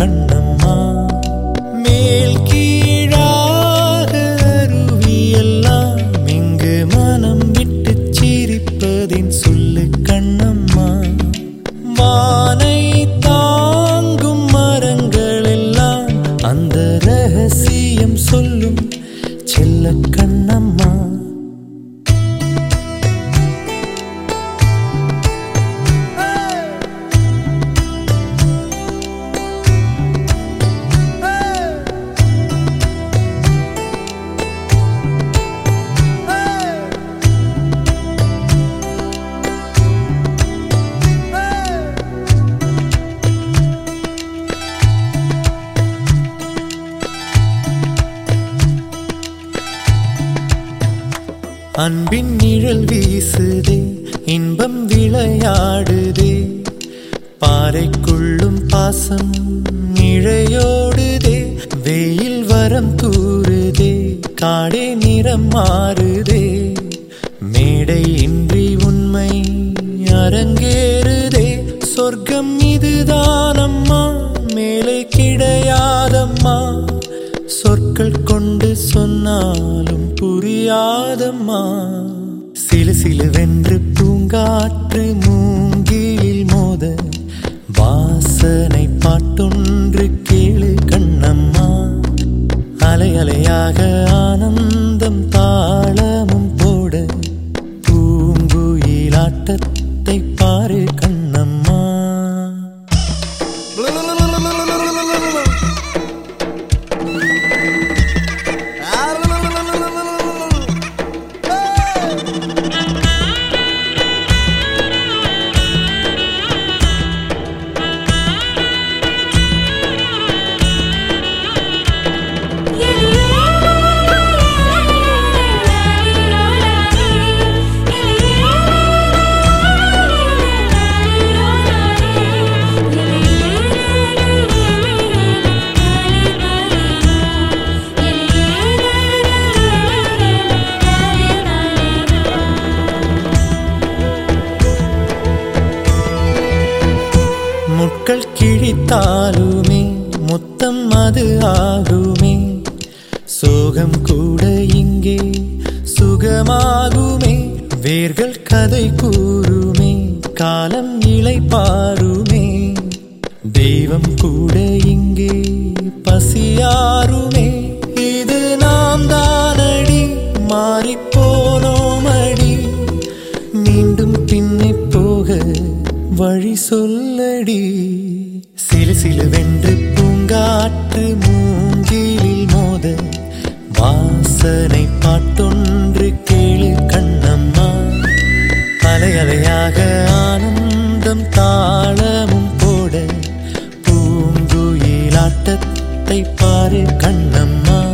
பாரு அன்பின் நிழல் வீசுதே இன்பம் விளையாடுதே. பாறைக்குள்ளும் பாசம் இழையோடுதே வெயில் வரம் தூறுதே காடே நிறம் மாறுதே. மேடை இன்றி உண்மை அரங்கேறுதே சொர்க்கம் இதுதானம்மா மேலே கிடையாதம்மா. சொற்கள் கொண்டு சொன்னாலும் புரியாதம்மா. சிலு வென்று பூங்காற்று மூங்கிலில் மோத. வாசனை பாட்டொன்று கேளு கண்ணம்மா. அலை அலையாக ஆனந்தம் தாளமும் போட. பூங்குயிலாட்டத்தை பாரு கண்ணம்மா. முட்கள் கிழித்தாலுமே முத்தம் அது ஆகுமே. சோகம் கூட இங்கே சுகமாகுமே. வேர்கள் கதை கூறுமே காலம் இலை பாருமே. தெய்வம் கூட இங்கே பசியாருமே இது நாம் தானடி மாறிப்போனோமடி மீண்டும் பின்னே போக வழி சொல்லடி. வாசனை பாட்டொன்று கேளு கண்ணம்மா. அலையலையாக ஆனந்தம் தாளமும் போட. பூங்குயிலாட்டத்தை பாரு கண்ணம்மா.